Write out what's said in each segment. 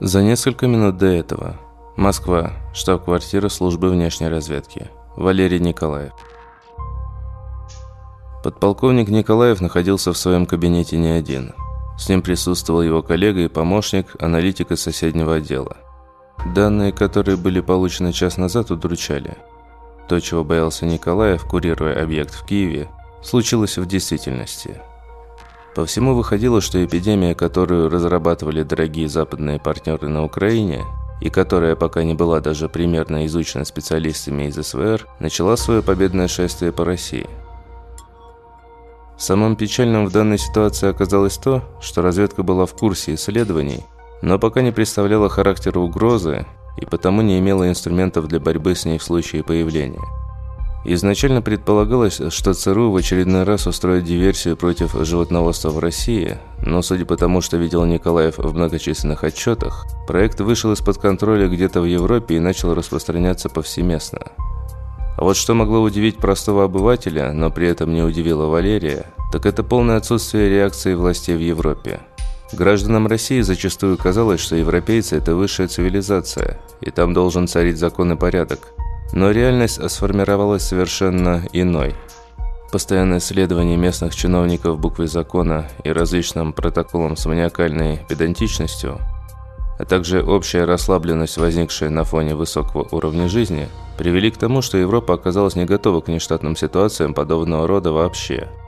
За несколько минут до этого. Москва. Штаб-квартира службы внешней разведки. Валерий Николаев. Подполковник Николаев находился в своем кабинете не один. С ним присутствовал его коллега и помощник, аналитик из соседнего отдела. Данные, которые были получены час назад, удручали. То, чего боялся Николаев, курируя объект в Киеве, случилось в действительности. По всему выходило, что эпидемия, которую разрабатывали дорогие западные партнеры на Украине, и которая пока не была даже примерно изучена специалистами из СВР, начала свое победное шествие по России. Самым печальным в данной ситуации оказалось то, что разведка была в курсе исследований, но пока не представляла характера угрозы и потому не имела инструментов для борьбы с ней в случае появления. Изначально предполагалось, что ЦРУ в очередной раз устроит диверсию против животноводства в России, но судя по тому, что видел Николаев в многочисленных отчетах, проект вышел из-под контроля где-то в Европе и начал распространяться повсеместно. А вот что могло удивить простого обывателя, но при этом не удивило Валерия, так это полное отсутствие реакции властей в Европе. Гражданам России зачастую казалось, что европейцы – это высшая цивилизация, и там должен царить закон и порядок. Но реальность сформировалась совершенно иной. Постоянное следование местных чиновников букве закона и различным протоколам с маниакальной педантичностью, а также общая расслабленность, возникшая на фоне высокого уровня жизни, привели к тому, что Европа оказалась не готова к нештатным ситуациям подобного рода вообще –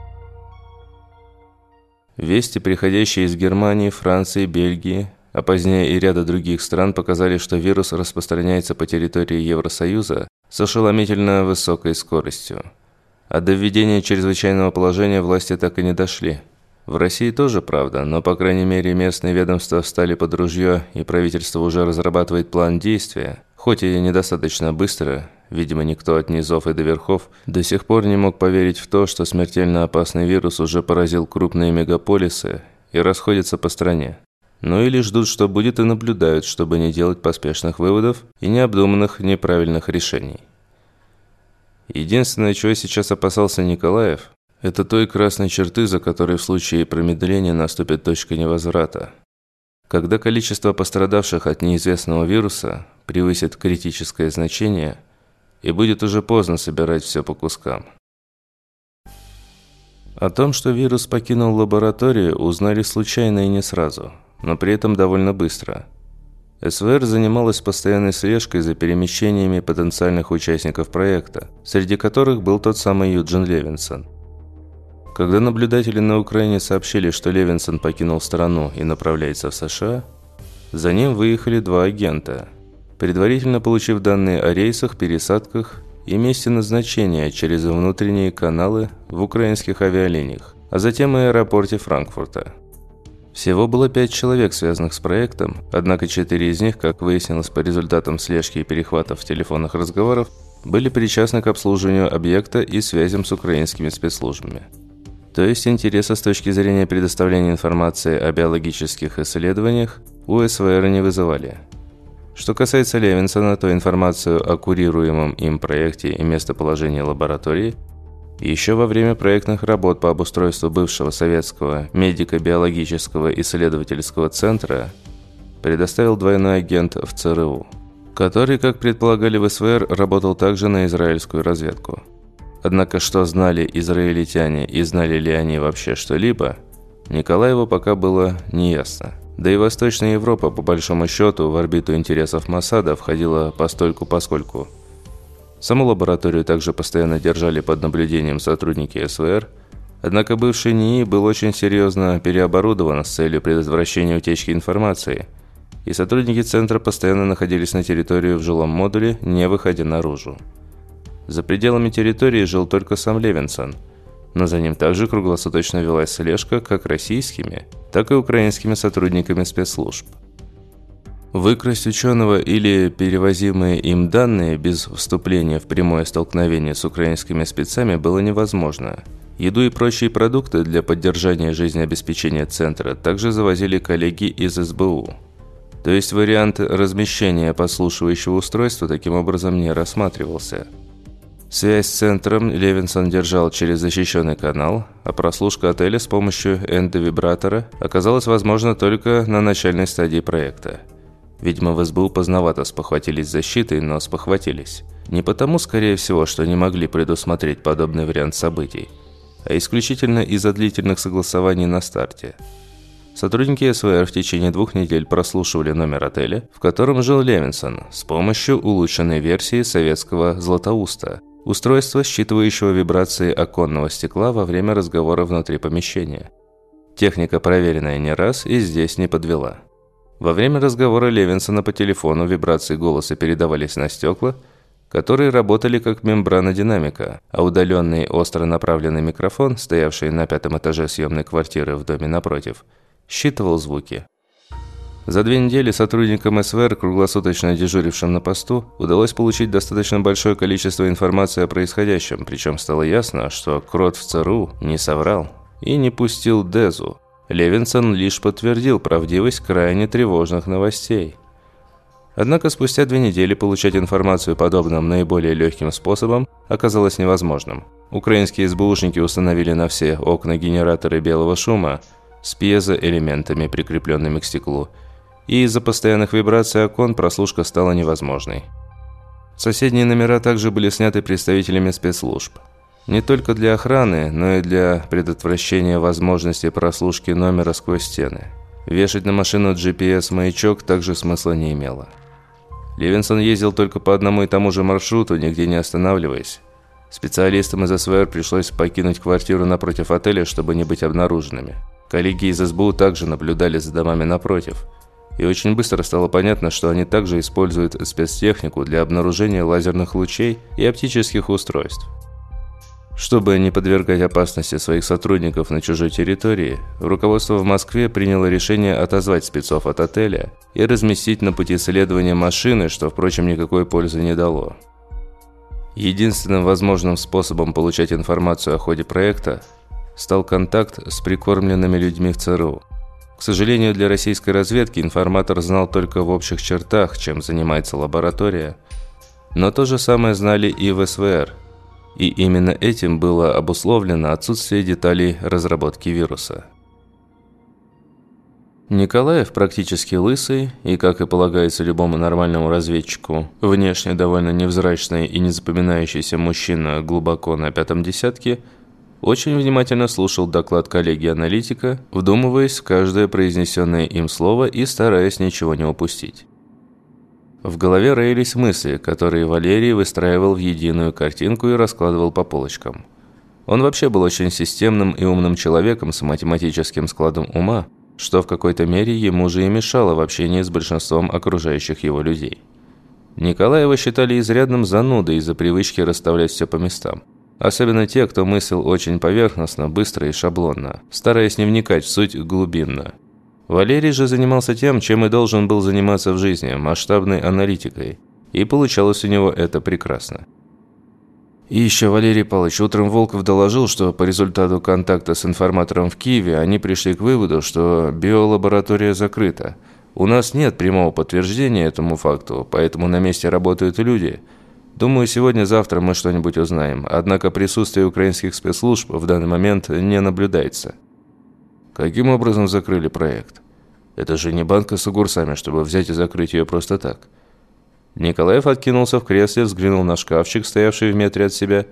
Вести, приходящие из Германии, Франции, Бельгии, а позднее и ряда других стран показали, что вирус распространяется по территории Евросоюза с ошеломительно высокой скоростью. А до введения чрезвычайного положения власти так и не дошли. В России тоже правда, но по крайней мере местные ведомства встали под ружье и правительство уже разрабатывает план действия, хоть и недостаточно быстро, Видимо, никто от низов и до верхов до сих пор не мог поверить в то, что смертельно опасный вирус уже поразил крупные мегаполисы и расходится по стране. Ну или ждут, что будет и наблюдают, чтобы не делать поспешных выводов и необдуманных неправильных решений. Единственное, чего сейчас опасался Николаев, это той красной черты, за которой в случае промедления наступит точка невозврата. Когда количество пострадавших от неизвестного вируса превысит критическое значение – и будет уже поздно собирать все по кускам. О том, что вирус покинул лабораторию, узнали случайно и не сразу, но при этом довольно быстро. СВР занималась постоянной слежкой за перемещениями потенциальных участников проекта, среди которых был тот самый Юджин Левинсон. Когда наблюдатели на Украине сообщили, что Левинсон покинул страну и направляется в США, за ним выехали два агента – предварительно получив данные о рейсах, пересадках и месте назначения через внутренние каналы в украинских авиалиниях, а затем и аэропорте Франкфурта. Всего было пять человек, связанных с проектом, однако четыре из них, как выяснилось по результатам слежки и перехватов телефонных разговоров, были причастны к обслуживанию объекта и связям с украинскими спецслужбами. То есть интереса с точки зрения предоставления информации о биологических исследованиях у СВР не вызывали – что касается Левинсона, то информацию о курируемом им проекте и местоположении лаборатории еще во время проектных работ по обустройству бывшего советского медико-биологического исследовательского центра предоставил двойной агент в ЦРУ, который, как предполагали в СВР, работал также на израильскую разведку. Однако, что знали израильтяне и знали ли они вообще что-либо, Николаеву пока было неясно. Да и Восточная Европа, по большому счету, в орбиту интересов Масада входила постольку-поскольку. Саму лабораторию также постоянно держали под наблюдением сотрудники СВР, однако бывший НИИ был очень серьезно переоборудован с целью предотвращения утечки информации, и сотрудники центра постоянно находились на территории в жилом модуле, не выходя наружу. За пределами территории жил только сам Левинсон – но за ним также круглосуточно велась слежка как российскими, так и украинскими сотрудниками спецслужб. Выкрасть ученого или перевозимые им данные без вступления в прямое столкновение с украинскими спецами было невозможно. Еду и прочие продукты для поддержания жизнеобеспечения центра также завозили коллеги из СБУ. То есть вариант размещения подслушивающего устройства таким образом не рассматривался – Связь с центром Левинсон держал через защищенный канал, а прослушка отеля с помощью эндовибратора оказалась возможна только на начальной стадии проекта. Видимо, в СБУ поздновато спохватились защитой, но спохватились. Не потому, скорее всего, что не могли предусмотреть подобный вариант событий, а исключительно из-за длительных согласований на старте. Сотрудники СВР в течение двух недель прослушивали номер отеля, в котором жил Левинсон, с помощью улучшенной версии советского «Златоуста», устройства, считывающего вибрации оконного стекла во время разговора внутри помещения. Техника, проверенная не раз, и здесь не подвела. Во время разговора Левинсона по телефону вибрации голоса передавались на стекла, которые работали как мембрана динамика, а удаленный остро направленный микрофон, стоявший на пятом этаже съемной квартиры в доме напротив, считывал звуки. За две недели сотрудникам СВР, круглосуточно дежурившим на посту, удалось получить достаточно большое количество информации о происходящем, причем стало ясно, что Крот в ЦРУ не соврал и не пустил Дезу, Левинсон лишь подтвердил правдивость крайне тревожных новостей. Однако спустя две недели получать информацию подобным наиболее легким способом оказалось невозможным. Украинские СБУшники установили на все окна генераторы белого шума с пьезоэлементами, прикрепленными к стеклу, и из-за постоянных вибраций окон прослушка стала невозможной. Соседние номера также были сняты представителями спецслужб. Не только для охраны, но и для предотвращения возможности прослушки номера сквозь стены. Вешать на машину GPS-маячок также смысла не имело. Ливенсон ездил только по одному и тому же маршруту, нигде не останавливаясь. Специалистам из СВР пришлось покинуть квартиру напротив отеля, чтобы не быть обнаруженными. Коллеги из СБУ также наблюдали за домами напротив. И очень быстро стало понятно, что они также используют спецтехнику для обнаружения лазерных лучей и оптических устройств. Чтобы не подвергать опасности своих сотрудников на чужой территории, руководство в Москве приняло решение отозвать спецов от отеля и разместить на пути следования машины, что, впрочем, никакой пользы не дало. Единственным возможным способом получать информацию о ходе проекта стал контакт с прикормленными людьми в ЦРУ. К сожалению, для российской разведки информатор знал только в общих чертах, чем занимается лаборатория, но то же самое знали и в СВР – и именно этим было обусловлено отсутствие деталей разработки вируса. Николаев практически лысый и, как и полагается любому нормальному разведчику, внешне довольно невзрачный и незапоминающийся мужчина глубоко на пятом десятке, очень внимательно слушал доклад коллеги-аналитика, вдумываясь в каждое произнесенное им слово и стараясь ничего не упустить. В голове роились мысли, которые Валерий выстраивал в единую картинку и раскладывал по полочкам. Он вообще был очень системным и умным человеком с математическим складом ума, что в какой-то мере ему же и мешало в общении с большинством окружающих его людей. Николаева считали изрядным занудой из-за привычки расставлять все по местам. Особенно те, кто мыслил очень поверхностно, быстро и шаблонно, стараясь не вникать в суть глубинно. Валерий же занимался тем, чем и должен был заниматься в жизни – масштабной аналитикой. И получалось у него это прекрасно. И еще Валерий Павлович, утром Волков доложил, что по результату контакта с информатором в Киеве они пришли к выводу, что биолаборатория закрыта. У нас нет прямого подтверждения этому факту, поэтому на месте работают люди. Думаю, сегодня-завтра мы что-нибудь узнаем, однако присутствие украинских спецслужб в данный момент не наблюдается. Каким образом закрыли проект? Это же не банка с огурцами, чтобы взять и закрыть ее просто так. Николаев откинулся в кресле, взглянул на шкафчик, стоявший в метре от себя,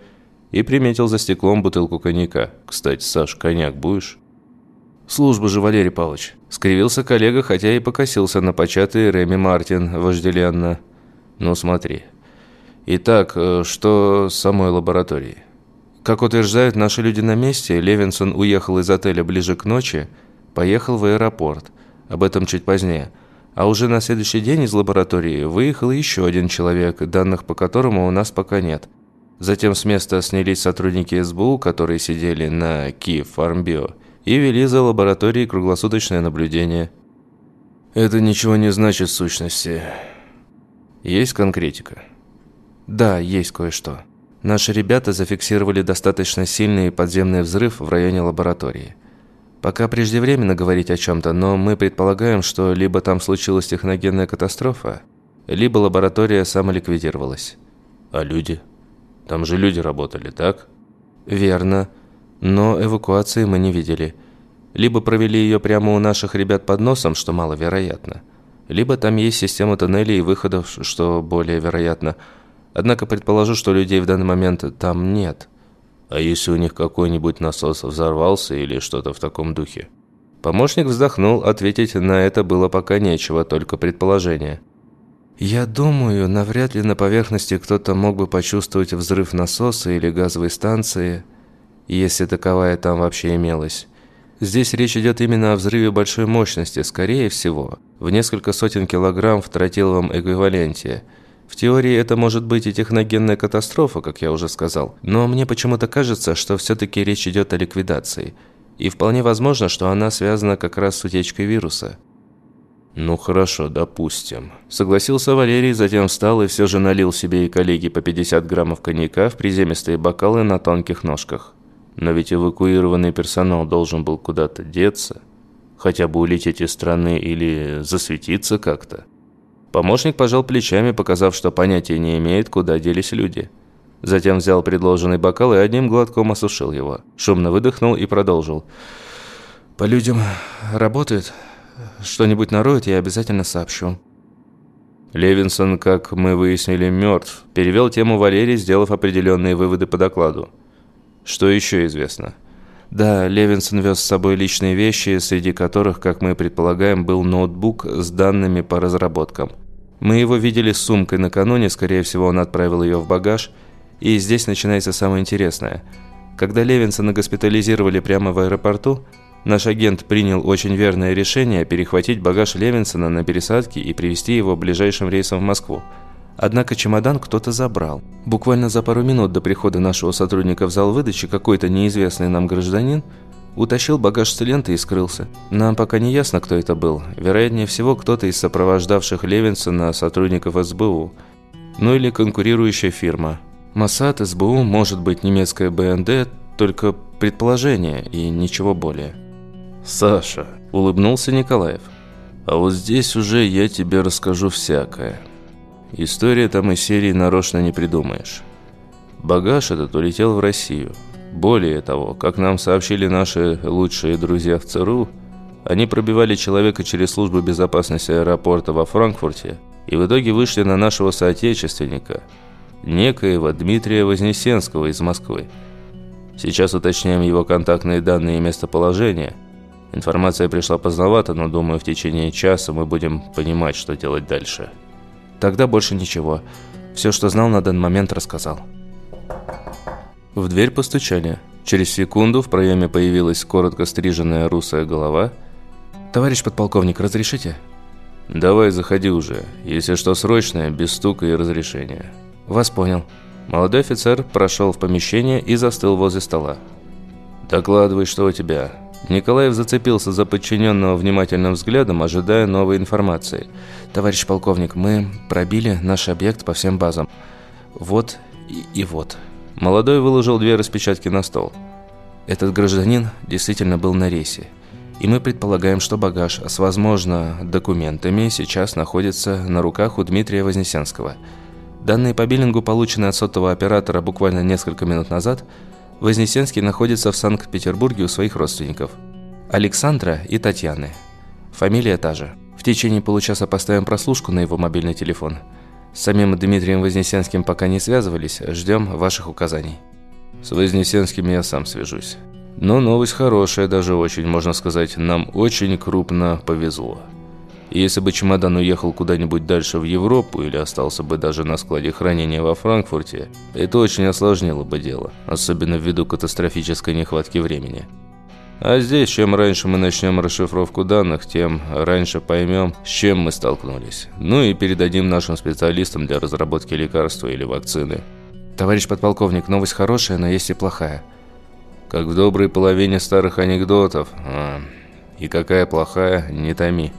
и приметил за стеклом бутылку коньяка. «Кстати, Саш, коньяк будешь?» «Служба же, Валерий Павлович!» Скривился коллега, хотя и покосился на початый Реми Мартин вожделенно. «Ну смотри. Итак, э, что с самой лабораторией?» Как утверждают наши люди на месте, Левинсон уехал из отеля ближе к ночи, поехал в аэропорт. Об этом чуть позднее. А уже на следующий день из лаборатории выехал еще один человек, данных по которому у нас пока нет. Затем с места снялись сотрудники СБУ, которые сидели на Киев Фармбио, и вели за лабораторией круглосуточное наблюдение. Это ничего не значит в сущности. Есть конкретика? Да, есть кое-что. Наши ребята зафиксировали достаточно сильный подземный взрыв в районе лаборатории. Пока преждевременно говорить о чем-то, но мы предполагаем, что либо там случилась техногенная катастрофа, либо лаборатория самоликвидировалась. А люди? Там же люди работали, так? Верно. Но эвакуации мы не видели. Либо провели ее прямо у наших ребят под носом, что маловероятно. Либо там есть система тоннелей и выходов, что более вероятно. Однако предположу, что людей в данный момент там нет. А если у них какой-нибудь насос взорвался или что-то в таком духе? Помощник вздохнул, ответить на это было пока нечего, только предположение. «Я думаю, навряд ли на поверхности кто-то мог бы почувствовать взрыв насоса или газовой станции, если таковая там вообще имелась. Здесь речь идет именно о взрыве большой мощности, скорее всего, в несколько сотен килограмм в тротиловом эквиваленте. В теории это может быть и техногенная катастрофа, как я уже сказал, но мне почему-то кажется, что все-таки речь идет о ликвидации. И вполне возможно, что она связана как раз с утечкой вируса. «Ну хорошо, допустим». Согласился Валерий, затем встал и все же налил себе и коллеге по 50 граммов коньяка в приземистые бокалы на тонких ножках. Но ведь эвакуированный персонал должен был куда-то деться, хотя бы улететь из страны или засветиться как-то. Помощник пожал плечами, показав, что понятия не имеет, куда делись люди. Затем взял предложенный бокал и одним глотком осушил его. Шумно выдохнул и продолжил. «По людям работает. Что-нибудь нароет, я обязательно сообщу». Левинсон, как мы выяснили, мертв. Перевел тему Валерий, сделав определенные выводы по докладу. Что еще известно? Да, Левинсон вез с собой личные вещи, среди которых, как мы предполагаем, был ноутбук с данными по разработкам. Мы его видели с сумкой накануне, скорее всего, он отправил ее в багаж. И здесь начинается самое интересное. Когда Левинсона госпитализировали прямо в аэропорту, наш агент принял очень верное решение перехватить багаж Левинсона на пересадке и привезти его ближайшим рейсом в Москву. Однако чемодан кто-то забрал. Буквально за пару минут до прихода нашего сотрудника в зал выдачи какой-то неизвестный нам гражданин утащил багаж с ленты и скрылся. Нам пока не ясно, кто это был. Вероятнее всего, кто-то из сопровождавших Левинсона сотрудников СБУ. Ну или конкурирующая фирма. Моссад, СБУ, может быть немецкая БНД, только предположение и ничего более. «Саша», – улыбнулся Николаев, – «а вот здесь уже я тебе расскажу всякое». История там из серии нарочно не придумаешь. Багаж этот улетел в Россию. Более того, как нам сообщили наши лучшие друзья в ЦРУ, они пробивали человека через службу безопасности аэропорта во Франкфурте и в итоге вышли на нашего соотечественника, некоего Дмитрия Вознесенского из Москвы. Сейчас уточняем его контактные данные и местоположение. Информация пришла поздновато, но думаю, в течение часа мы будем понимать, что делать дальше. Тогда больше ничего. Все, что знал на данный момент, рассказал. В дверь постучали. Через секунду в проеме появилась коротко стриженная русая голова. «Товарищ подполковник, разрешите?» «Давай, заходи уже. Если что срочное, без стука и разрешения». «Вас понял». Молодой офицер прошел в помещение и застыл возле стола. «Докладывай, что у тебя?» Николаев зацепился за подчиненного внимательным взглядом, ожидая новой информации. «Товарищ полковник, мы пробили наш объект по всем базам. Вот и, и вот». Молодой выложил две распечатки на стол. Этот гражданин действительно был на рейсе. И мы предполагаем, что багаж с, возможно, документами сейчас находится на руках у Дмитрия Вознесенского. Данные по биллингу, полученные от сотового оператора буквально несколько минут назад – Вознесенский находится в Санкт-Петербурге у своих родственников. Александра и Татьяны. Фамилия та же. В течение получаса поставим прослушку на его мобильный телефон. С самим Дмитрием Вознесенским пока не связывались, ждем ваших указаний. С Вознесенским я сам свяжусь. Но новость хорошая, даже очень, можно сказать, нам очень крупно повезло. Если бы чемодан уехал куда-нибудь дальше в Европу или остался бы даже на складе хранения во Франкфурте, это очень осложнило бы дело, особенно ввиду катастрофической нехватки времени. А здесь, чем раньше мы начнем расшифровку данных, тем раньше поймем, с чем мы столкнулись. Ну и передадим нашим специалистам для разработки лекарства или вакцины. Товарищ подполковник, новость хорошая, но есть и плохая. Как в доброй половине старых анекдотов. А, и какая плохая, не томи.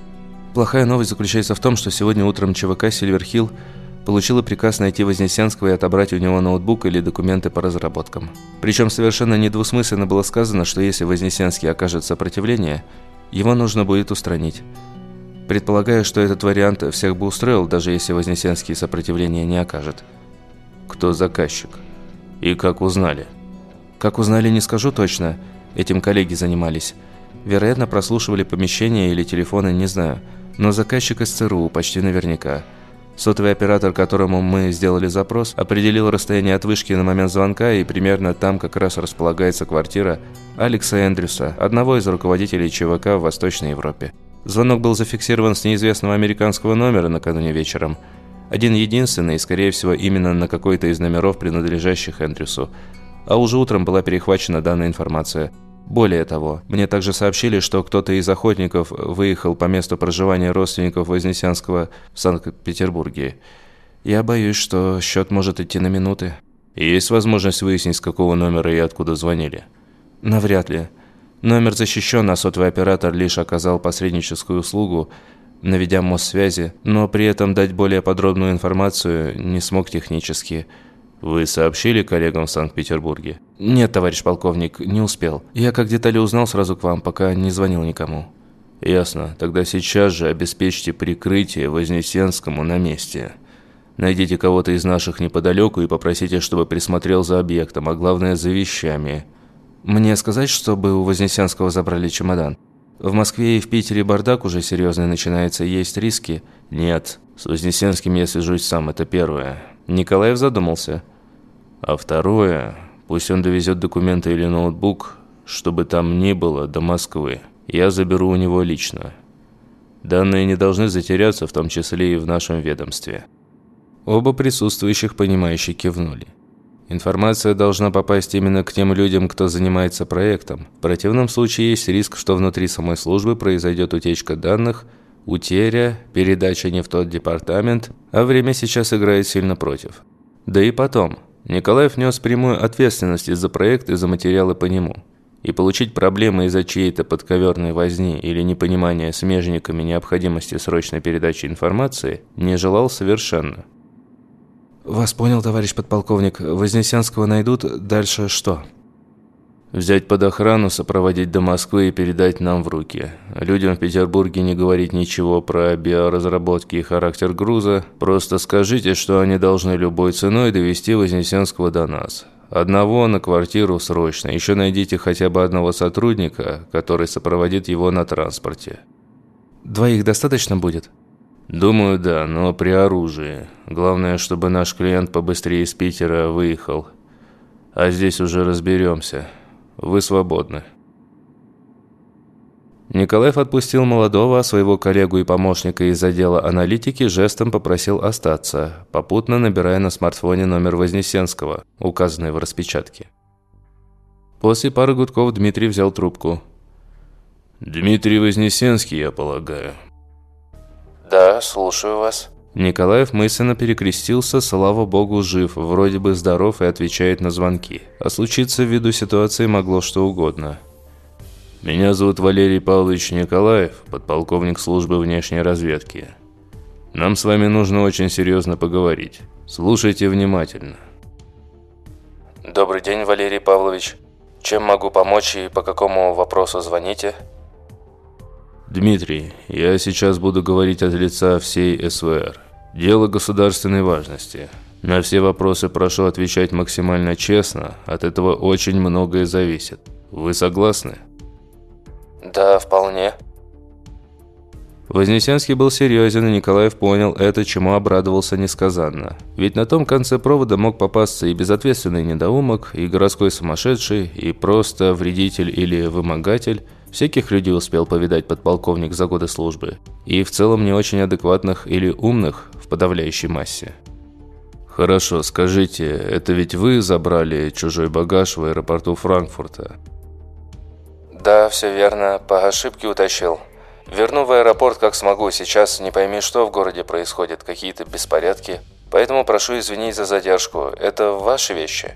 Плохая новость заключается в том, что сегодня утром ЧВК «Сильверхилл» получила приказ найти Вознесенского и отобрать у него ноутбук или документы по разработкам. Причем совершенно недвусмысленно было сказано, что если Вознесенский окажет сопротивление, его нужно будет устранить. Предполагаю, что этот вариант всех бы устроил, даже если Вознесенский сопротивления не окажет. Кто заказчик? И как узнали? Как узнали, не скажу точно. Этим коллеги занимались. Вероятно, прослушивали помещения или телефоны, не знаю. Но заказчик из ЦРУ почти наверняка. Сотовый оператор, которому мы сделали запрос, определил расстояние от вышки на момент звонка, и примерно там как раз располагается квартира Алекса Эндрюса, одного из руководителей ЧВК в Восточной Европе. Звонок был зафиксирован с неизвестного американского номера накануне вечером. Один единственный, скорее всего, именно на какой-то из номеров, принадлежащих Эндрюсу. А уже утром была перехвачена данная информация – более того, мне также сообщили, что кто-то из охотников выехал по месту проживания родственников Вознесенского в Санкт-Петербурге. Я боюсь, что счет может идти на минуты. Есть возможность выяснить, с какого номера и откуда звонили? Навряд ли. Номер защищен, а сотовый оператор лишь оказал посредническую услугу, наведя мост связи, но при этом дать более подробную информацию не смог технически – вы сообщили коллегам в Санкт-Петербурге? Нет, товарищ полковник, не успел. Я как детали узнал сразу к вам, пока не звонил никому. Ясно. Тогда сейчас же обеспечьте прикрытие Вознесенскому на месте. Найдите кого-то из наших неподалеку и попросите, чтобы присмотрел за объектом, а главное за вещами. Мне сказать, чтобы у Вознесенского забрали чемодан? В Москве и в Питере бардак уже серьезный начинается, есть риски? Нет. С Вознесенским я свяжусь сам, это первое. Николаев задумался. А второе, пусть он довезет документы или ноутбук, чтобы там ни было, до Москвы. Я заберу у него лично. Данные не должны затеряться, в том числе и в нашем ведомстве. Оба присутствующих понимающе кивнули. Информация должна попасть именно к тем людям, кто занимается проектом. В противном случае есть риск, что внутри самой службы произойдет утечка данных – Утеря, передача не в тот департамент, а время сейчас играет сильно против. Да и потом, Николаев нес прямую ответственность за проект и за материалы по нему. И получить проблемы из-за чьей-то подковерной возни или непонимания смежниками необходимости срочной передачи информации не желал совершенно. «Вас понял, товарищ подполковник. Вознесенского найдут, дальше что?» Взять под охрану, сопроводить до Москвы и передать нам в руки. Людям в Петербурге не говорить ничего про биоразработки и характер груза. Просто скажите, что они должны любой ценой довести Вознесенского до нас. Одного на квартиру срочно. Еще найдите хотя бы одного сотрудника, который сопроводит его на транспорте. Двоих достаточно будет? Думаю, да, но при оружии. Главное, чтобы наш клиент побыстрее из Питера выехал. А здесь уже разберемся. Вы свободны». Николаев отпустил молодого, своего коллегу и помощника из отдела аналитики жестом попросил остаться, попутно набирая на смартфоне номер Вознесенского, указанный в распечатке. После пары гудков Дмитрий взял трубку. «Дмитрий Вознесенский, я полагаю». «Да, слушаю вас». Николаев мысленно перекрестился, слава богу, жив, вроде бы здоров и отвечает на звонки. А случиться ввиду ситуации могло что угодно. «Меня зовут Валерий Павлович Николаев, подполковник службы внешней разведки. Нам с вами нужно очень серьезно поговорить. Слушайте внимательно». «Добрый день, Валерий Павлович. Чем могу помочь и по какому вопросу звоните?» «Дмитрий, я сейчас буду говорить от лица всей СВР. Дело государственной важности. На все вопросы прошу отвечать максимально честно, от этого очень многое зависит. Вы согласны? Да, вполне. Вознесенский был серьезен, и Николаев понял это, чему обрадовался несказанно. Ведь на том конце провода мог попасться и безответственный недоумок, и городской сумасшедший, и просто вредитель или вымогатель. Всяких людей успел повидать подполковник за годы службы. И в целом не очень адекватных или умных, в подавляющей массе. «Хорошо, скажите, это ведь вы забрали чужой багаж в аэропорту Франкфурта?» «Да, все верно. По ошибке утащил. Верну в аэропорт как смогу. Сейчас не пойми, что в городе происходит. Какие-то беспорядки. Поэтому прошу извинить за задержку. Это ваши вещи?»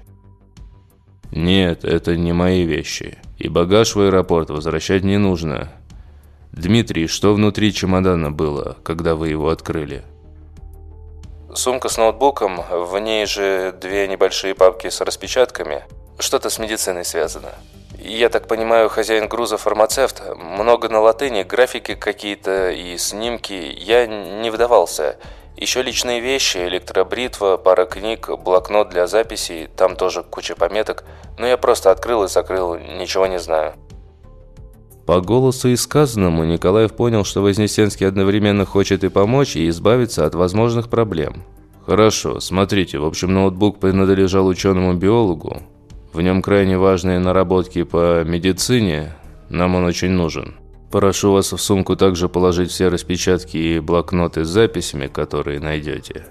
«Нет, это не мои вещи. И багаж в аэропорт возвращать не нужно. Дмитрий, что внутри чемодана было, когда вы его открыли?» Сумка с ноутбуком, в ней же две небольшие папки с распечатками. Что-то с медициной связано. Я так понимаю, хозяин груза фармацевт. Много на латыни, графики какие-то и снимки. Я не вдавался. Еще личные вещи, электробритва, пара книг, блокнот для записей, там тоже куча пометок. Но я просто открыл и закрыл, ничего не знаю. По голосу и сказанному Николаев понял, что Вознесенский одновременно хочет и помочь, и избавиться от возможных проблем. «Хорошо, смотрите, в общем, ноутбук принадлежал ученому-биологу. В нем крайне важные наработки по медицине, нам он очень нужен. Прошу вас в сумку также положить все распечатки и блокноты с записями, которые найдете.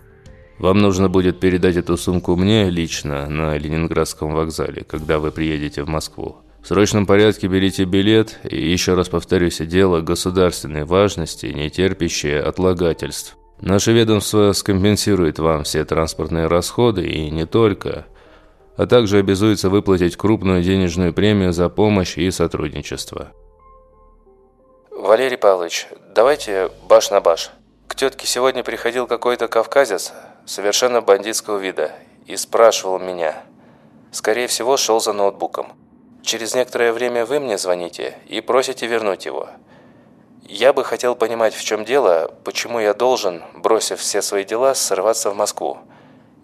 Вам нужно будет передать эту сумку мне лично на Ленинградском вокзале, когда вы приедете в Москву. В срочном порядке берите билет, и еще раз повторюсь, дело государственной важности, не терпящее отлагательств. Наше ведомство скомпенсирует вам все транспортные расходы и не только, а также обязуется выплатить крупную денежную премию за помощь и сотрудничество. Валерий Павлович, давайте баш на баш. К тетке сегодня приходил какой-то кавказец, совершенно бандитского вида, и спрашивал меня. Скорее всего, шел за ноутбуком. Через некоторое время вы мне звоните и просите вернуть его. Я бы хотел понимать, в чем дело, почему я должен, бросив все свои дела, сорваться в Москву.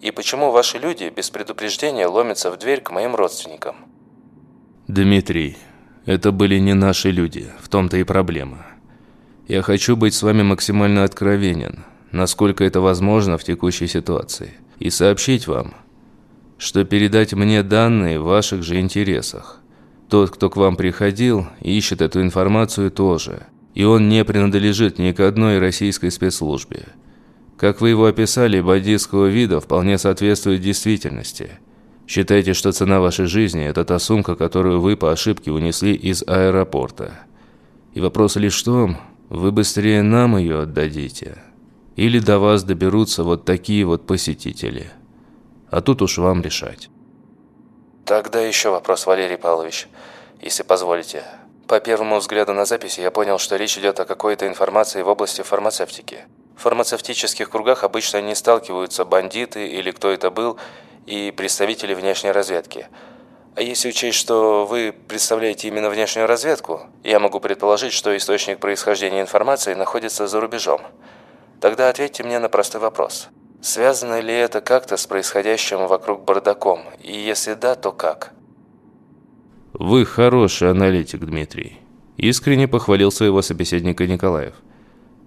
И почему ваши люди без предупреждения ломятся в дверь к моим родственникам. Дмитрий, это были не наши люди, в том-то и проблема. Я хочу быть с вами максимально откровенен, насколько это возможно в текущей ситуации, и сообщить вам, что передать мне данные в ваших же интересах. Тот, кто к вам приходил, ищет эту информацию тоже, и он не принадлежит ни к одной российской спецслужбе. Как вы его описали, бандитского вида вполне соответствует действительности – Считайте, что цена вашей жизни – это та сумка, которую вы по ошибке унесли из аэропорта. И вопрос лишь в том, вы быстрее нам ее отдадите. Или до вас доберутся вот такие вот посетители. А тут уж вам решать. Тогда еще вопрос, Валерий Павлович, если позволите. По первому взгляду на записи я понял, что речь идет о какой-то информации в области фармацевтики. В фармацевтических кругах обычно не сталкиваются бандиты или кто это был – и представители внешней разведки. А если учесть, что вы представляете именно внешнюю разведку, я могу предположить, что источник происхождения информации находится за рубежом. Тогда ответьте мне на простой вопрос. Связано ли это как-то с происходящим вокруг бардаком? И если да, то как? Вы хороший аналитик, Дмитрий. Искренне похвалил своего собеседника Николаев.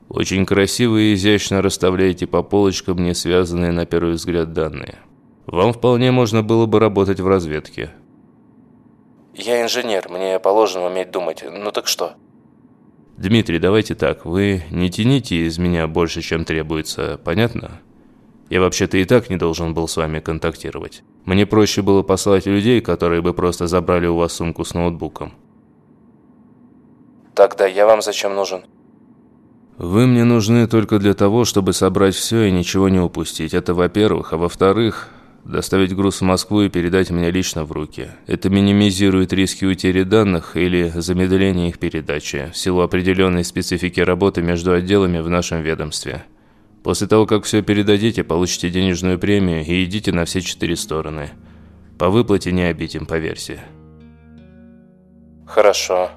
Очень красиво и изящно расставляете по полочкам не связанные на первый взгляд данные. Вам вполне можно было бы работать в разведке. Я инженер, мне положено уметь думать. Ну так что? Дмитрий, давайте так. Вы не тяните из меня больше, чем требуется, понятно? Я вообще-то и так не должен был с вами контактировать. Мне проще было послать людей, которые бы просто забрали у вас сумку с ноутбуком. Тогда я вам зачем нужен? Вы мне нужны только для того, чтобы собрать все и ничего не упустить. Это во-первых. А во-вторых, доставить груз в Москву и передать мне лично в руки. Это минимизирует риски утери данных или замедления их передачи в силу определенной специфики работы между отделами в нашем ведомстве. После того, как все передадите, получите денежную премию и идите на все четыре стороны. По выплате не обидим, поверьте. Хорошо.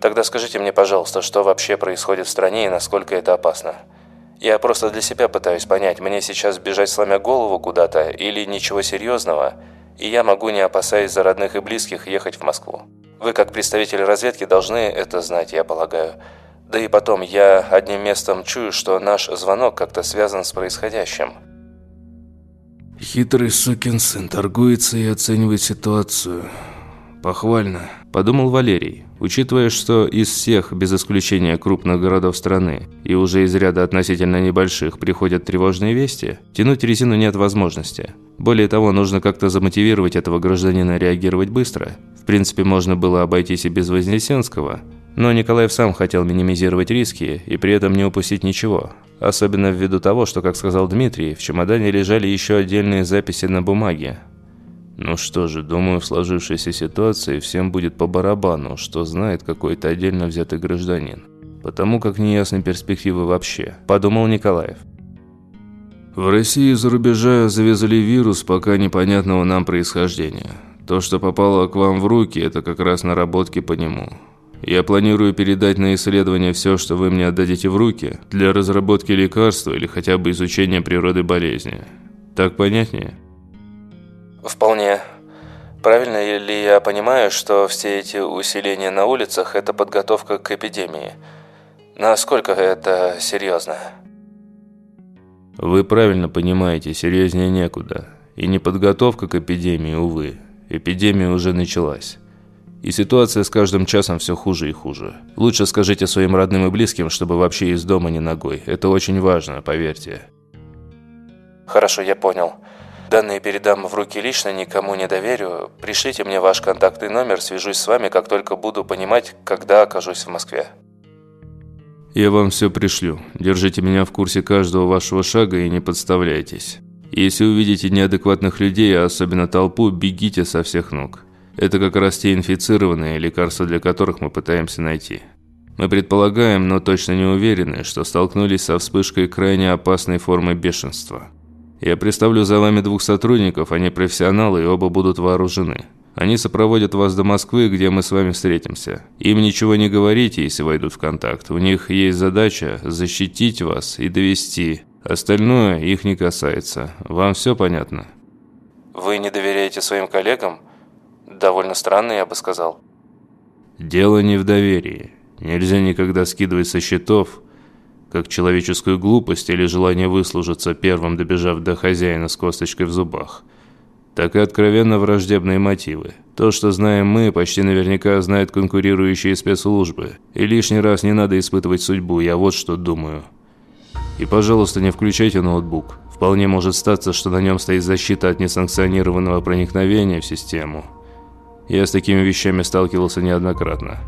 Тогда скажите мне, пожалуйста, что вообще происходит в стране и насколько это опасно? Я просто для себя пытаюсь понять, мне сейчас бежать сломя голову куда-то или ничего серьезного, и я могу, не опасаясь за родных и близких, ехать в Москву. Вы, как представитель разведки, должны это знать, я полагаю. Да и потом, я одним местом чую, что наш звонок как-то связан с происходящим. Хитрый сукин сын торгуется и оценивает ситуацию. Похвально, подумал Валерий. Учитывая, что из всех, без исключения крупных городов страны, и уже из ряда относительно небольших, приходят тревожные вести, тянуть резину нет возможности. Более того, нужно как-то замотивировать этого гражданина реагировать быстро. В принципе, можно было обойтись и без Вознесенского, но Николаев сам хотел минимизировать риски и при этом не упустить ничего. Особенно ввиду того, что, как сказал Дмитрий, в чемодане лежали еще отдельные записи на бумаге, ну что же, думаю, в сложившейся ситуации всем будет по барабану, что знает какой-то отдельно взятый гражданин. Потому как неясны перспективы вообще, подумал Николаев. В России за рубежа завезли вирус пока непонятного нам происхождения. То, что попало к вам в руки, это как раз наработки по нему. Я планирую передать на исследование все, что вы мне отдадите в руки, для разработки лекарства или хотя бы изучения природы болезни. Так понятнее? Вполне. Правильно ли я понимаю, что все эти усиления на улицах – это подготовка к эпидемии? Насколько это серьезно? Вы правильно понимаете, серьезнее некуда. И не подготовка к эпидемии, увы. Эпидемия уже началась. И ситуация с каждым часом все хуже и хуже. Лучше скажите своим родным и близким, чтобы вообще из дома не ногой. Это очень важно, поверьте. Хорошо, я понял. Данные передам в руки лично, никому не доверю. Пришлите мне ваш контактный номер, свяжусь с вами, как только буду понимать, когда окажусь в Москве. Я вам все пришлю. Держите меня в курсе каждого вашего шага и не подставляйтесь. Если увидите неадекватных людей, а особенно толпу, бегите со всех ног. Это как раз те инфицированные, лекарства для которых мы пытаемся найти. Мы предполагаем, но точно не уверены, что столкнулись со вспышкой крайне опасной формы бешенства. Я представлю за вами двух сотрудников, они профессионалы и оба будут вооружены. Они сопроводят вас до Москвы, где мы с вами встретимся. Им ничего не говорите, если войдут в контакт. У них есть задача защитить вас и довести. Остальное их не касается. Вам все понятно? Вы не доверяете своим коллегам? Довольно странно, я бы сказал. Дело не в доверии. Нельзя никогда скидывать со счетов, как человеческую глупость или желание выслужиться первым, добежав до хозяина с косточкой в зубах. Так и откровенно враждебные мотивы. То, что знаем мы, почти наверняка знают конкурирующие спецслужбы. И лишний раз не надо испытывать судьбу, я вот что думаю. И, пожалуйста, не включайте ноутбук. Вполне может статься, что на нем стоит защита от несанкционированного проникновения в систему. Я с такими вещами сталкивался неоднократно.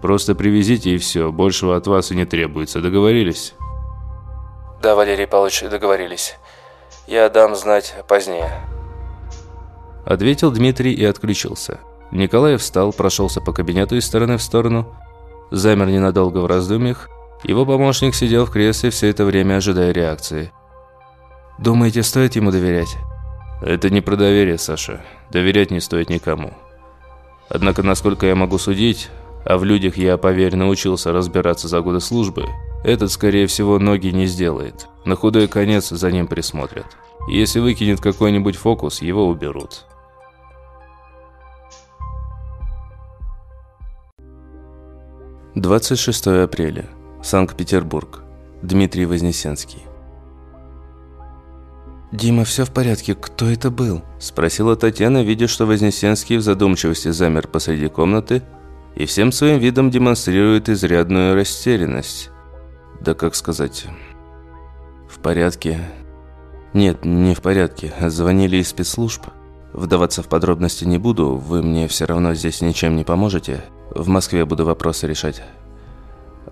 Просто привезите и все, большего от вас и не требуется. Договорились? Да, Валерий Павлович, договорились. Я дам знать позднее. Ответил Дмитрий и отключился. Николаев встал, прошелся по кабинету из стороны в сторону, замер ненадолго в раздумьях. Его помощник сидел в кресле все это время, ожидая реакции. «Думаете, стоит ему доверять?» «Это не про доверие, Саша. Доверять не стоит никому. Однако, насколько я могу судить, а в людях я, поверь, научился разбираться за годы службы, этот, скорее всего, ноги не сделает. На худой конец за ним присмотрят. Если выкинет какой-нибудь фокус, его уберут. Двадцать шестое апреля. Санкт-Петербург. Дмитрий Вознесенский. «Дима, все в порядке. Кто это был?» – спросила Татьяна, видя, что Вознесенский в задумчивости замер посреди комнаты и всем своим видом демонстрирует изрядную растерянность. Да как сказать... В порядке. Нет, не в порядке. Звонили из спецслужб. Вдаваться в подробности не буду, вы мне все равно здесь ничем не поможете. В Москве буду вопросы решать.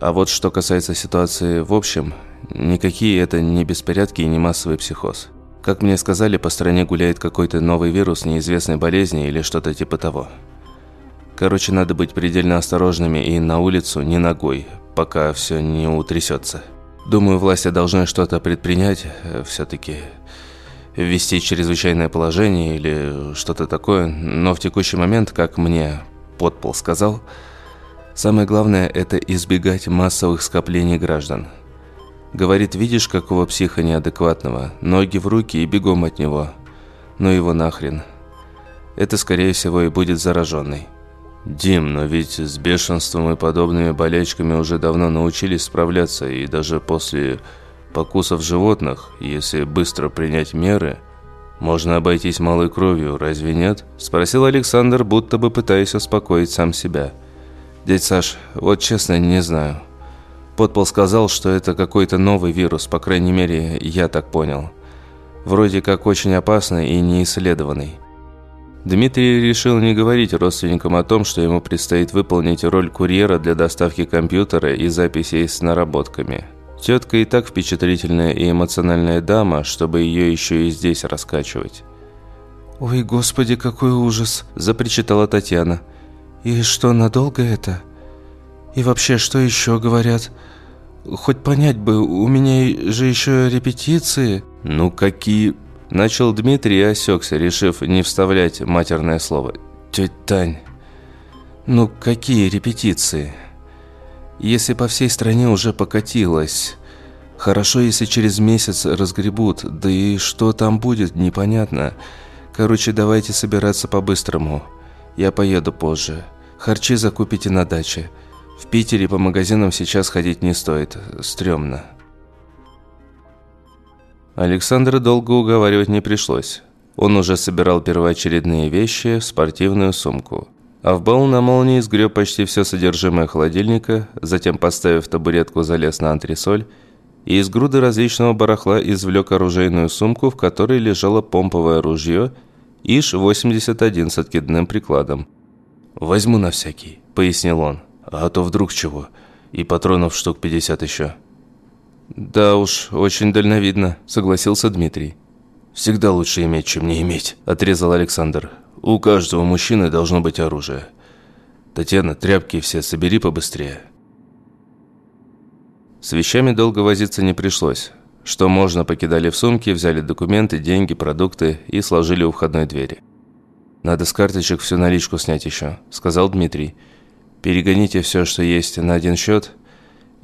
А вот что касается ситуации в общем, никакие это не беспорядки и не массовый психоз. Как мне сказали, по стране гуляет какой-то новый вирус неизвестной болезни или что-то типа того. Короче, надо быть предельно осторожными и на улицу не ногой, пока все не утрясется. Думаю, власти должны что-то предпринять, э, все-таки ввести чрезвычайное положение или что-то такое, но в текущий момент, как мне подпол сказал, самое главное – это избегать массовых скоплений граждан – Говорит, видишь, какого психа неадекватного. Ноги в руки и бегом от него. Ну его нахрен. Это, скорее всего, и будет зараженный. Дим, но ведь с бешенством и подобными болячками уже давно научились справляться, и даже после покусов животных, если быстро принять меры, можно обойтись малой кровью, разве нет? Спросил Александр, будто бы пытаясь успокоить сам себя. Дядь Саш, вот честно, не знаю. Подпол сказал, что это какой-то новый вирус, по крайней мере, я так понял. Вроде как очень опасный и неисследованный. Дмитрий решил не говорить родственникам о том, что ему предстоит выполнить роль курьера для доставки компьютера и записей с наработками. Тетка и так впечатлительная и эмоциональная дама, чтобы ее еще и здесь раскачивать. «Ой, господи, какой ужас!» – запричитала Татьяна. «И что, надолго это?» И вообще, что еще говорят? Хоть понять бы, у меня же еще репетиции. Ну какие... Начал Дмитрий и осекся, решив не вставлять матерное слово. Тетя Тань, ну какие репетиции? Если по всей стране уже покатилось... Хорошо, если через месяц разгребут, да и что там будет, непонятно. Короче, давайте собираться по-быстрому. Я поеду позже. Харчи закупите на даче. В Питере по магазинам сейчас ходить не стоит. Стремно. Александра долго уговаривать не пришлось. Он уже собирал первоочередные вещи в спортивную сумку. А в бал на молнии сгреб почти все содержимое холодильника, затем, поставив табуретку, залез на антресоль и из груды различного барахла извлек оружейную сумку, в которой лежало помповое ружье ИШ-81 с откидным прикладом. «Возьму на всякий», – пояснил он. «А то вдруг чего? И патронов штук 50 еще». «Да уж, очень дальновидно», – согласился Дмитрий. «Всегда лучше иметь, чем не иметь», – отрезал Александр. «У каждого мужчины должно быть оружие. Татьяна, тряпки все собери побыстрее». С вещами долго возиться не пришлось. Что можно, покидали в сумки, взяли документы, деньги, продукты и сложили у входной двери. «Надо с карточек всю наличку снять еще», – сказал Дмитрий. «Перегоните все, что есть, на один счет –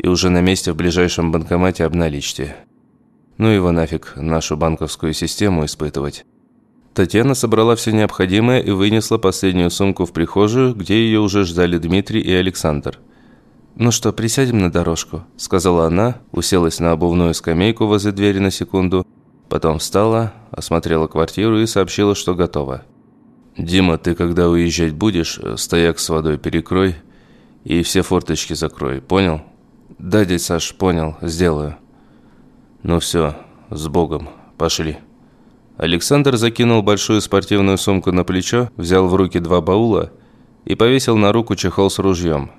и уже на месте в ближайшем банкомате обналичьте. Ну его нафиг, нашу банковскую систему испытывать. Татьяна собрала все необходимое и вынесла последнюю сумку в прихожую, где ее уже ждали Дмитрий и Александр. «Ну что, присядем на дорожку?» – сказала она, уселась на обувную скамейку возле двери на секунду, потом встала, осмотрела квартиру и сообщила, что готова. «Дима, ты когда уезжать будешь, стояк с водой перекрой и все форточки закрой, понял?» «Да, дядь Саш, понял, сделаю». «Ну все, с Богом, пошли». Александр закинул большую спортивную сумку на плечо, взял в руки два баула и повесил на руку чехол с ружьем,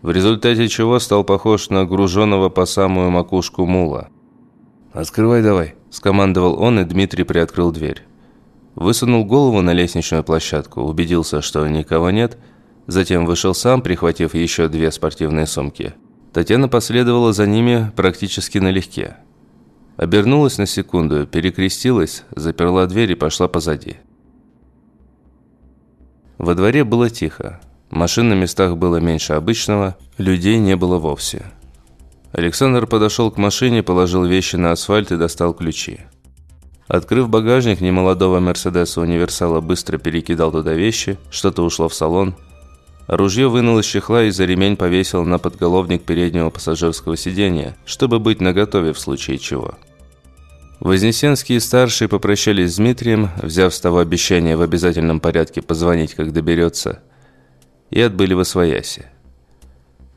в результате чего стал похож на груженного по самую макушку мула. «Открывай давай», – скомандовал он, и Дмитрий приоткрыл дверь. Высунул голову на лестничную площадку, убедился, что никого нет, затем вышел сам, прихватив еще две спортивные сумки – Татьяна последовала за ними практически налегке. Обернулась на секунду, перекрестилась, заперла дверь и пошла позади. Во дворе было тихо. Машин на местах было меньше обычного, людей не было вовсе. Александр подошел к машине, положил вещи на асфальт и достал ключи. Открыв багажник немолодого Мерседеса Универсала, быстро перекидал туда вещи, что-то ушло в салон – Ружье вынул из чехла и за ремень повесил на подголовник переднего пассажирского сиденья, чтобы быть наготове в случае чего. Вознесенские старшие попрощались с Дмитрием, взяв с того обещание в обязательном порядке позвонить, как доберется, и отбыли в Освояси.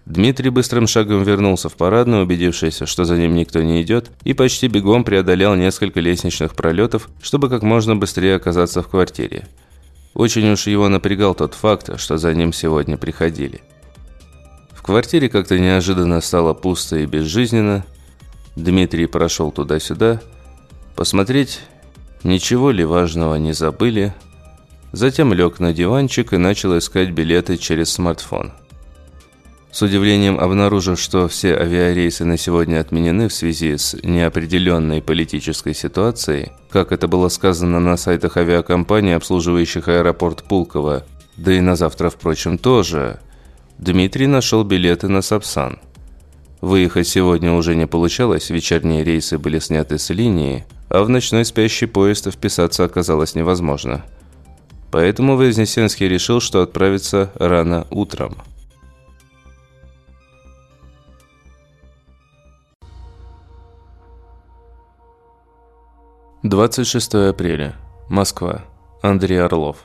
Дмитрий быстрым шагом вернулся в парадную, убедившись, что за ним никто не идет, и почти бегом преодолел несколько лестничных пролетов, чтобы как можно быстрее оказаться в квартире – очень уж его напрягал тот факт, что за ним сегодня приходили. В квартире как-то неожиданно стало пусто и безжизненно. Дмитрий прошел туда-сюда, посмотреть, ничего ли важного не забыли. Затем лег на диванчик и начал искать билеты через смартфон. С удивлением обнаружив, что все авиарейсы на сегодня отменены в связи с неопределенной политической ситуацией, как это было сказано на сайтах авиакомпаний, обслуживающих аэропорт Пулково, да и на завтра, впрочем, тоже, Дмитрий нашел билеты на Сапсан. Выехать сегодня уже не получалось, вечерние рейсы были сняты с линии, а в ночной спящий поезд вписаться оказалось невозможно. Поэтому Вознесенский решил, что отправится рано утром. 26 апреля. Москва. Андрей Орлов.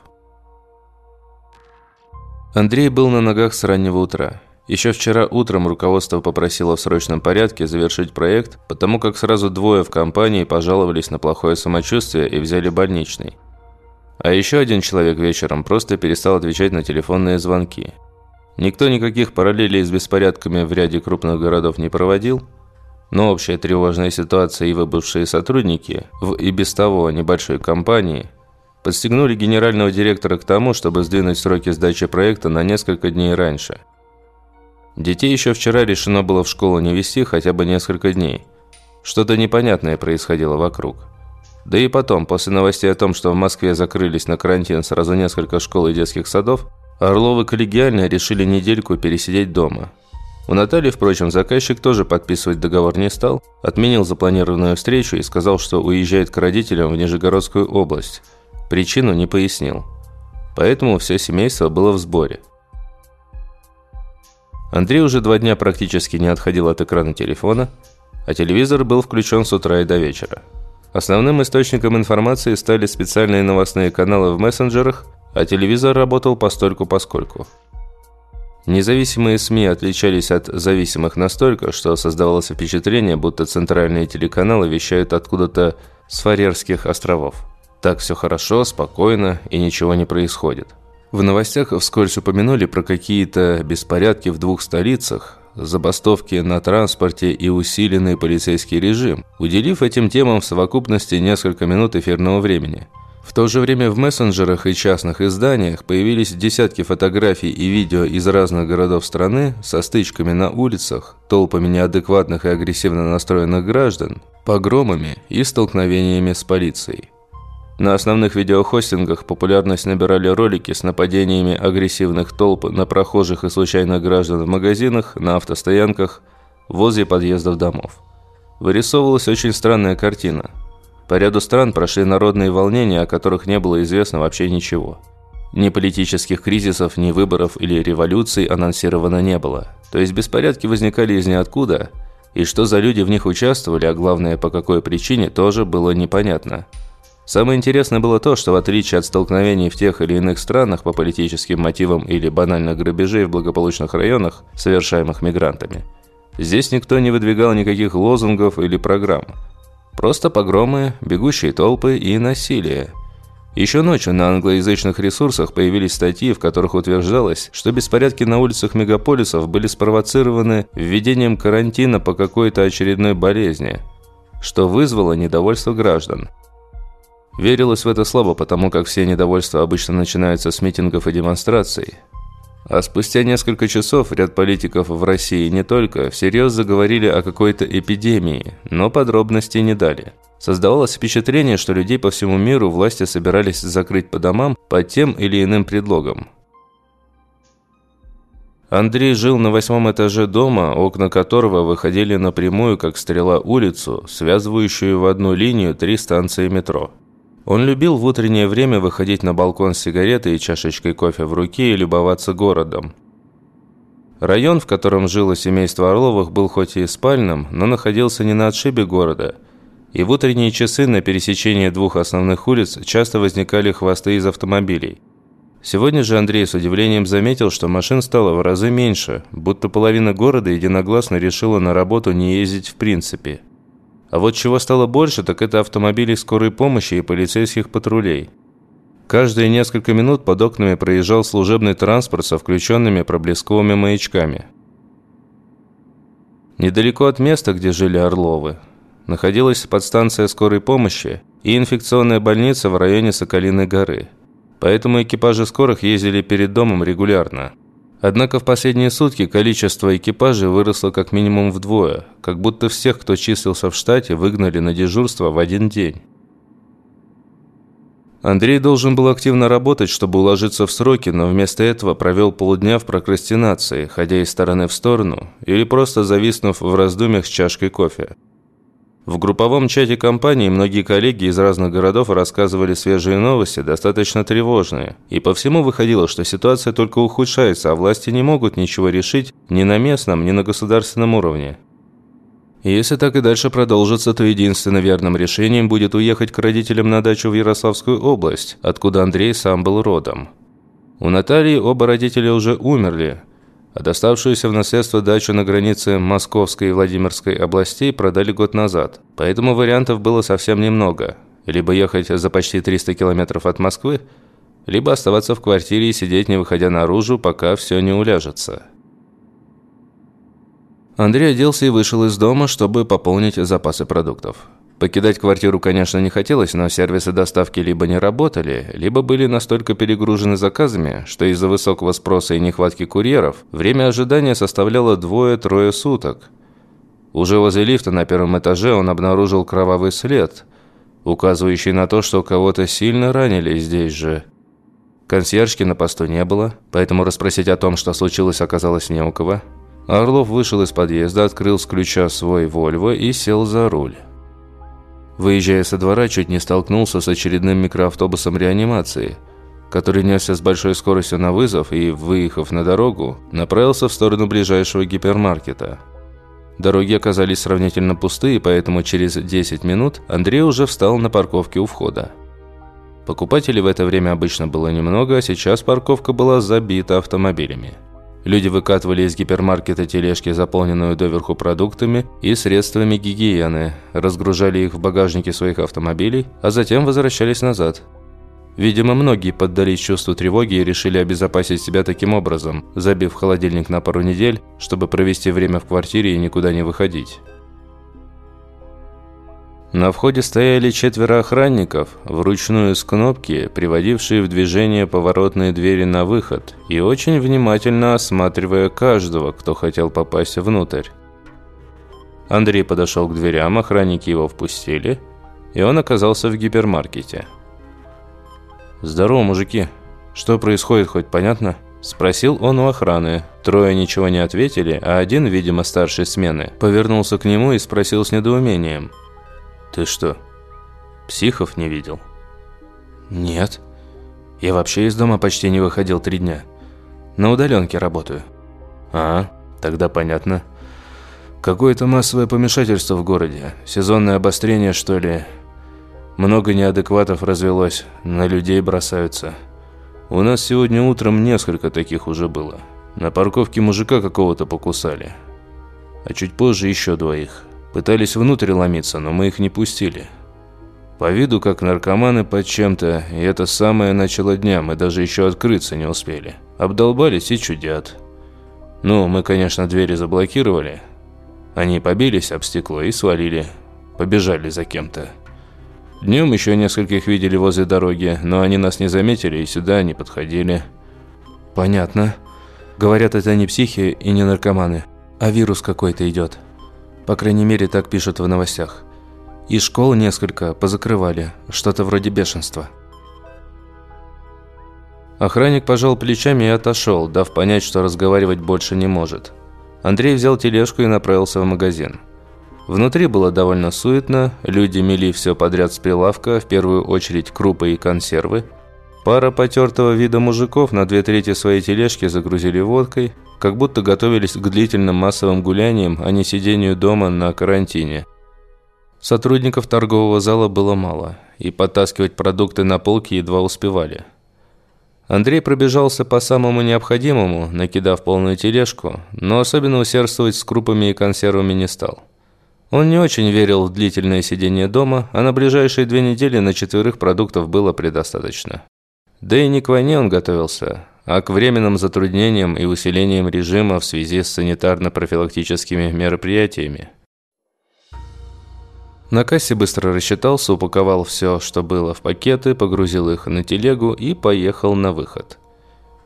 Андрей был на ногах с раннего утра. Еще вчера утром руководство попросило в срочном порядке завершить проект, потому как сразу двое в компании пожаловались на плохое самочувствие и взяли больничный. А еще один человек вечером просто перестал отвечать на телефонные звонки. Никто никаких параллелей с беспорядками в ряде крупных городов не проводил – но общая тревожная ситуация и выбывшие сотрудники в и без того небольшой компании подстегнули генерального директора к тому, чтобы сдвинуть сроки сдачи проекта на несколько дней раньше. Детей еще вчера решено было в школу не вести хотя бы несколько дней. Что-то непонятное происходило вокруг. Да и потом, после новостей о том, что в Москве закрылись на карантин сразу несколько школ и детских садов, Орловы коллегиально решили недельку пересидеть дома – у Натальи, впрочем, заказчик тоже подписывать договор не стал, отменил запланированную встречу и сказал, что уезжает к родителям в Нижегородскую область, Причину не пояснил. Поэтому все семейство было в сборе. Андрей уже два дня практически не отходил от экрана телефона, а телевизор был включен с утра и до вечера. Основным источником информации стали специальные новостные каналы в мессенджерах, а телевизор работал постольку-поскольку. Независимые СМИ отличались от зависимых настолько, что создавалось впечатление, будто центральные телеканалы вещают откуда-то с Фарерских островов. Так все хорошо, спокойно и ничего не происходит. В новостях вскользь упомянули про какие-то беспорядки в двух столицах, забастовки на транспорте и усиленный полицейский режим, уделив этим темам в совокупности несколько минут эфирного времени. В то же время в мессенджерах и частных изданиях появились десятки фотографий и видео из разных городов страны со стычками на улицах, толпами неадекватных и агрессивно настроенных граждан, погромами и столкновениями с полицией. На основных видеохостингах популярность набирали ролики с нападениями агрессивных толп на прохожих и случайных граждан в магазинах, на автостоянках, возле подъездов домов. Вырисовывалась очень странная картина. По ряду стран прошли народные волнения, о которых не было известно вообще ничего. Ни политических кризисов, ни выборов или революций анонсировано не было. То есть беспорядки возникали из ниоткуда, и что за люди в них участвовали, а главное, по какой причине, тоже было непонятно – Самое интересное было то, что в отличие от столкновений в тех или иных странах по политическим мотивам или банальных грабежей в благополучных районах, совершаемых мигрантами, здесь никто не выдвигал никаких лозунгов или программ. Просто погромы, бегущие толпы и насилие. Еще ночью на англоязычных ресурсах появились статьи, в которых утверждалось, что беспорядки на улицах мегаполисов были спровоцированы введением карантина по какой-то очередной болезни, что вызвало недовольство граждан – Верилось в это слабо, потому как все недовольства обычно начинаются с митингов и демонстраций. А спустя несколько часов ряд политиков в России не только всерьез заговорили о какой-то эпидемии, но подробностей не дали. Создавалось впечатление, что людей по всему миру власти собирались закрыть по домам под тем или иным предлогом. Андрей жил на восьмом этаже дома, окна которого выходили напрямую, как стрела, улицу, связывающую в одну линию три станции метро. Он любил в утреннее время выходить на балкон с сигаретой и чашечкой кофе в руке и любоваться городом. Район, в котором жило семейство Орловых, был хоть и спальным, но находился не на отшибе города. И в утренние часы на пересечении двух основных улиц часто возникали хвосты из автомобилей. Сегодня же Андрей с удивлением заметил, что машин стало в разы меньше, будто половина города единогласно решила на работу не ездить в принципе. А вот чего стало больше, так это автомобилей скорой помощи и полицейских патрулей. Каждые несколько минут под окнами проезжал служебный транспорт со включенными проблесковыми маячками. Недалеко от места, где жили Орловы, находилась подстанция скорой помощи и инфекционная больница в районе Соколиной горы. Поэтому экипажи скорых ездили перед домом регулярно – Однако в последние сутки количество экипажей выросло как минимум вдвое, как будто всех, кто числился в штате, выгнали на дежурство в один день. Андрей должен был активно работать, чтобы уложиться в сроки, но вместо этого провел полдня в прокрастинации, ходя из стороны в сторону или просто зависнув в раздумьях с чашкой кофе. В групповом чате компании многие коллеги из разных городов рассказывали свежие новости, достаточно тревожные. И по всему выходило, что ситуация только ухудшается, а власти не могут ничего решить ни на местном, ни на государственном уровне. Если так и дальше продолжится, то единственно верным решением будет уехать к родителям на дачу в Ярославскую область, откуда Андрей сам был родом. У Натальи оба родителя уже умерли – а доставшуюся в наследство дачу на границе Московской и Владимирской областей продали год назад. Поэтому вариантов было совсем немного. Либо ехать за почти 300 километров от Москвы, либо оставаться в квартире и сидеть, не выходя наружу, пока все не уляжется. Андрей оделся и вышел из дома, чтобы пополнить запасы продуктов. Покидать квартиру, конечно, не хотелось, но сервисы доставки либо не работали, либо были настолько перегружены заказами, что из-за высокого спроса и нехватки курьеров время ожидания составляло двое-трое суток. Уже возле лифта на первом этаже он обнаружил кровавый след, указывающий на то, что кого-то сильно ранили здесь же. Консьержки на посту не было, поэтому расспросить о том, что случилось, оказалось не у кого. Орлов вышел из подъезда, открыл с ключа свой «Вольво» и сел за руль. Выезжая со двора, чуть не столкнулся с очередным микроавтобусом реанимации, который несся с большой скоростью на вызов и, выехав на дорогу, направился в сторону ближайшего гипермаркета. Дороги оказались сравнительно пустые, поэтому через 10 минут Андрей уже встал на парковке у входа. Покупателей в это время обычно было немного, а сейчас парковка была забита автомобилями. Люди выкатывали из гипермаркета тележки, заполненную доверху продуктами и средствами гигиены, разгружали их в багажнике своих автомобилей, а затем возвращались назад. Видимо, многие поддались чувству тревоги и решили обезопасить себя таким образом, забив холодильник на пару недель, чтобы провести время в квартире и никуда не выходить. На входе стояли четверо охранников, вручную с кнопки, приводившие в движение поворотные двери на выход, и очень внимательно осматривая каждого, кто хотел попасть внутрь. Андрей подошел к дверям, охранники его впустили, и он оказался в гипермаркете. «Здорово, мужики. Что происходит, хоть понятно?» Спросил он у охраны. Трое ничего не ответили, а один, видимо, старшей смены, повернулся к нему и спросил с недоумением – «Ты что, психов не видел?» «Нет. Я вообще из дома почти не выходил три дня. На удаленке работаю». «А, тогда понятно. Какое-то массовое помешательство в городе. Сезонное обострение, что ли. Много неадекватов развелось, на людей бросаются. У нас сегодня утром несколько таких уже было. На парковке мужика какого-то покусали. А чуть позже еще двоих. Пытались внутрь ломиться, но мы их не пустили. По виду, как наркоманы под чем-то, и это самое начало дня, мы даже еще открыться не успели. Обдолбались и чудят. Ну, мы, конечно, двери заблокировали. Они побились об стекло и свалили. Побежали за кем-то. Днем еще нескольких видели возле дороги, но они нас не заметили и сюда не подходили. Понятно. Говорят, это не психи и не наркоманы, а вирус какой-то идет. По крайней мере, так пишут в новостях. И школ несколько позакрывали, что-то вроде бешенства. Охранник пожал плечами и отошел, дав понять, что разговаривать больше не может. Андрей взял тележку и направился в магазин. Внутри было довольно суетно, люди мели все подряд с прилавка, в первую очередь крупы и консервы. Пара потертого вида мужиков на две трети своей тележки загрузили водкой, как будто готовились к длительным массовым гуляниям, а не сидению дома на карантине. Сотрудников торгового зала было мало, и подтаскивать продукты на полки едва успевали. Андрей пробежался по самому необходимому, накидав полную тележку, но особенно усердствовать с крупами и консервами не стал. Он не очень верил в длительное сидение дома, а на ближайшие две недели на четверых продуктов было предостаточно. Да и не к войне он готовился, а к временным затруднениям и усилениям режима в связи с санитарно-профилактическими мероприятиями. На кассе быстро рассчитался, упаковал все, что было в пакеты, погрузил их на телегу и поехал на выход.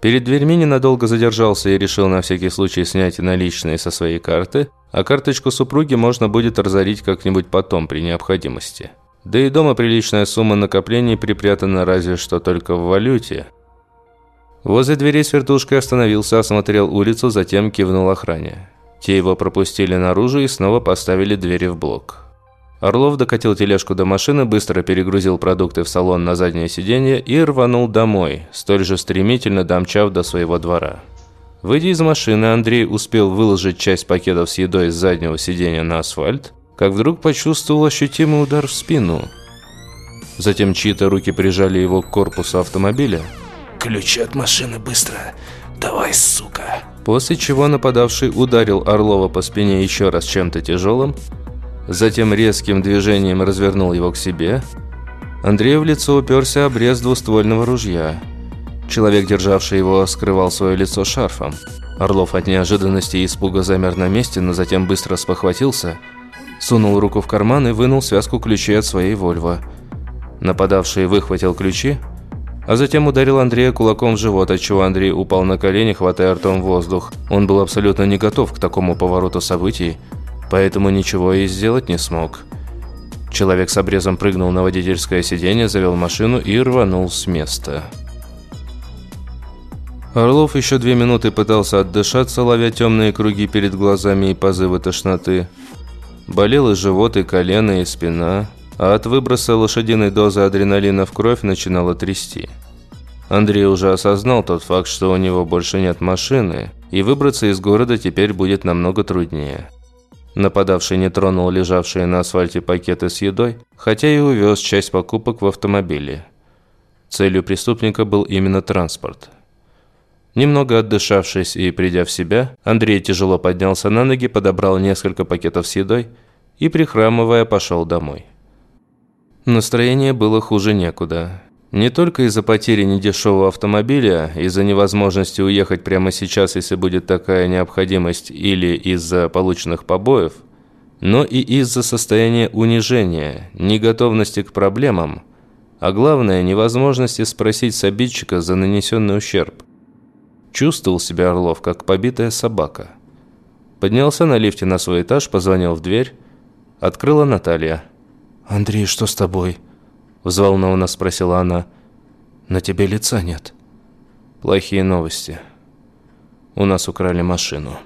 Перед дверьми ненадолго задержался и решил на всякий случай снять наличные со своей карты, а карточку супруги можно будет разорить как-нибудь потом при необходимости. Да и дома приличная сумма накоплений припрятана разве что только в валюте, Возле двери с вертушкой остановился, осмотрел улицу, затем кивнул охране. Те его пропустили наружу и снова поставили двери в блок. Орлов докатил тележку до машины, быстро перегрузил продукты в салон на заднее сиденье и рванул домой, столь же стремительно домчав до своего двора. Выйдя из машины, Андрей успел выложить часть пакетов с едой с заднего сиденья на асфальт, как вдруг почувствовал ощутимый удар в спину. Затем чьи-то руки прижали его к корпусу автомобиля – Ключи от машины быстро. Давай, сука. После чего нападавший ударил Орлова по спине еще раз чем-то тяжелым, затем резким движением развернул его к себе. Андрею в лицо уперся обрез двуствольного ружья. Человек, державший его, скрывал свое лицо шарфом. Орлов от неожиданности и испуга замер на месте, но затем быстро спохватился, сунул руку в карман и вынул связку ключей от своей «Вольво». Нападавший выхватил ключи, а затем ударил Андрея кулаком в живот, отчего Андрей упал на колени, хватая ртом воздух. Он был абсолютно не готов к такому повороту событий, поэтому ничего и сделать не смог. Человек с обрезом прыгнул на водительское сиденье, завел машину и рванул с места. Орлов еще две минуты пытался отдышаться, ловя темные круги перед глазами и позывы тошноты. Болел и живот, и колено, и спина. А от выброса лошадиной дозы адреналина в кровь начинало трясти. Андрей уже осознал тот факт, что у него больше нет машины, и выбраться из города теперь будет намного труднее. Нападавший не тронул лежавшие на асфальте пакеты с едой, хотя и увез часть покупок в автомобиле. Целью преступника был именно транспорт. Немного отдышавшись и придя в себя, Андрей тяжело поднялся на ноги, подобрал несколько пакетов с едой и, прихрамывая, пошел домой. Настроение было хуже некуда. Не только из-за потери недешевого автомобиля, из-за невозможности уехать прямо сейчас, если будет такая необходимость, или из-за полученных побоев, но и из-за состояния унижения, неготовности к проблемам, а главное, невозможности спросить с обидчика за нанесенный ущерб. Чувствовал себя Орлов, как побитая собака. Поднялся на лифте на свой этаж, позвонил в дверь. Открыла Наталья. «Андрей, что с тобой?» Взволнованно спросила она. «На тебе лица нет». «Плохие новости. У нас украли машину».